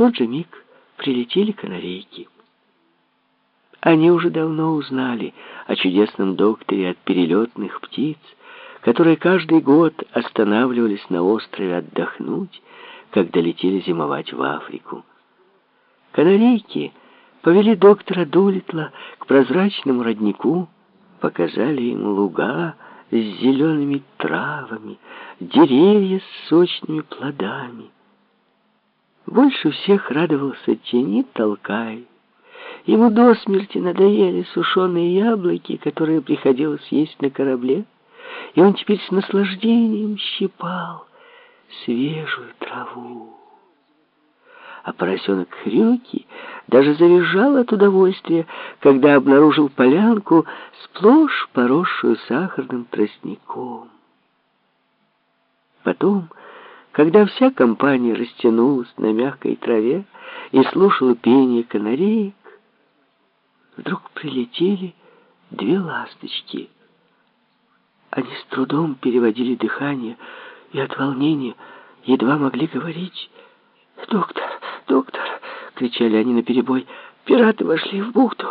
тот же миг прилетели канарейки. Они уже давно узнали о чудесном докторе от перелетных птиц, которые каждый год останавливались на острове отдохнуть, когда летели зимовать в Африку. Канарейки повели доктора Дулитла к прозрачному роднику, показали ему луга с зелеными травами, деревья с сочными плодами. Больше всех радовался тени Толкай. Ему до смерти надоели сушеные яблоки, которые приходилось есть на корабле, и он теперь с наслаждением щипал свежую траву. А поросенок Хрюки даже завизжал от удовольствия, когда обнаружил полянку, сплошь поросшую сахарным тростником. Потом, когда вся компания растянулась на мягкой траве и слушала пение канареек, вдруг прилетели две ласточки. Они с трудом переводили дыхание и от волнения едва могли говорить. «Доктор, доктор!» — кричали они наперебой. «Пираты вошли в бухту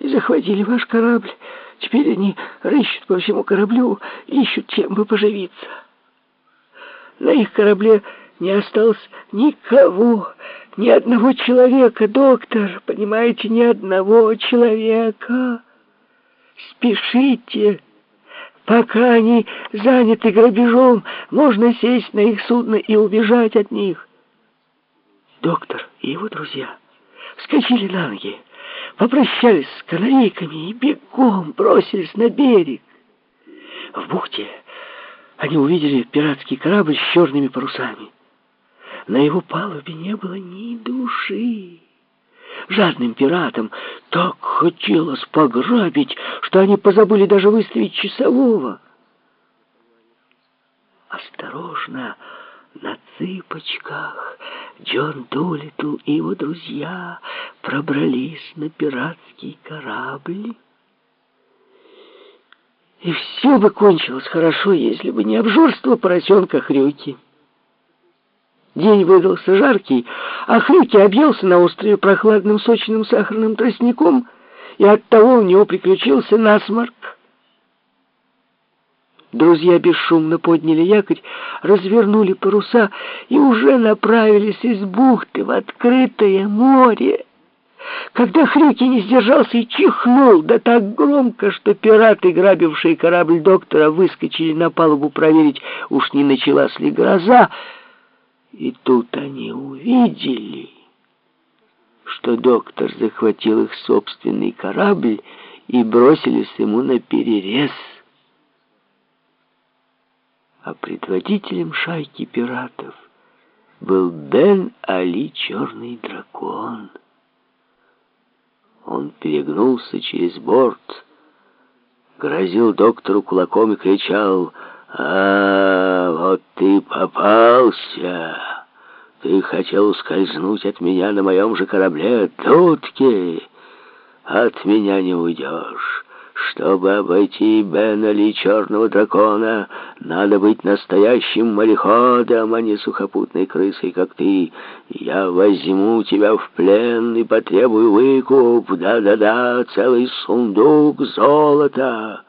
и захватили ваш корабль. Теперь они рыщут по всему кораблю, ищут чем бы поживиться. На их корабле не осталось никого, ни одного человека, доктор, понимаете, ни одного человека. Спешите!» Пока они заняты грабежом, можно сесть на их судно и убежать от них. Доктор и его друзья вскочили на ноги, попрощались с канарейками и бегом бросились на берег. В бухте они увидели пиратский корабль с черными парусами. На его палубе не было ни души. Жадным пиратам так хотелось пограбить, что они позабыли даже выставить часового. Осторожно! На цыпочках Джон Дулитл и его друзья пробрались на пиратский корабль. И все бы кончилось хорошо, если бы не обжорство поросенка Хрюки. День выдался жаркий, а Хрюки объелся на острове прохладным сочным сахарным тростником, и оттого у него приключился насморк. Друзья бесшумно подняли якорь, развернули паруса и уже направились из бухты в открытое море. Когда Хрюки не сдержался и чихнул, да так громко, что пираты, грабившие корабль доктора, выскочили на палубу проверить, уж не началась ли гроза, и тут они увидели, что доктор захватил их собственный корабль и бросились ему на перерез а предводителем шайки пиратов был Бен Али Черный Дракон. Он перегнулся через борт, грозил доктору кулаком и кричал «А, вот ты попался! Ты хотел ускользнуть от меня на моем же корабле, Тутки! От меня не уйдешь!» Чтобы обойти Беннели черного дракона, надо быть настоящим мореходом, а не сухопутной крысой, как ты. Я возьму тебя в плен и потребую выкуп. Да-да-да, целый сундук золота.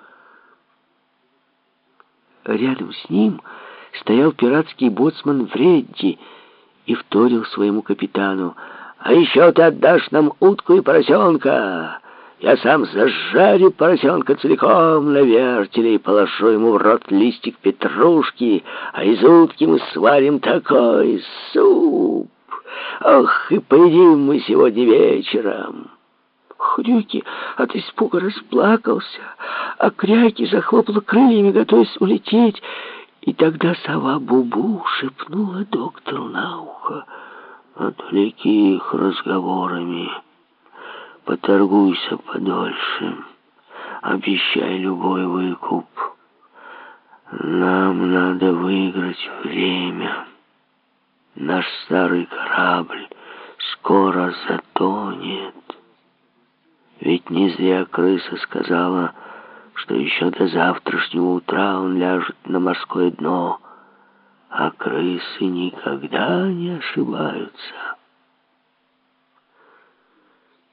Рядом с ним стоял пиратский боцман Вредди и вторил своему капитану. «А еще ты отдашь нам утку и поросенка!» Я сам зажарю поросенка целиком на вертеле и положу ему в рот листик петрушки, а из утки мы сварим такой суп. Ох, и поедим мы сегодня вечером. Хрюки от испуга расплакался, а Кряки захлопала крыльями, готовясь улететь. И тогда сова Бубу шепнула доктору на ухо, «Отвлеки их разговорами». Поторгуйся подольше. Обещай любой выкуп. Нам надо выиграть время. Наш старый корабль скоро затонет. Ведь не зря крыса сказала, что еще до завтрашнего утра он ляжет на морское дно, а крысы никогда не ошибаются.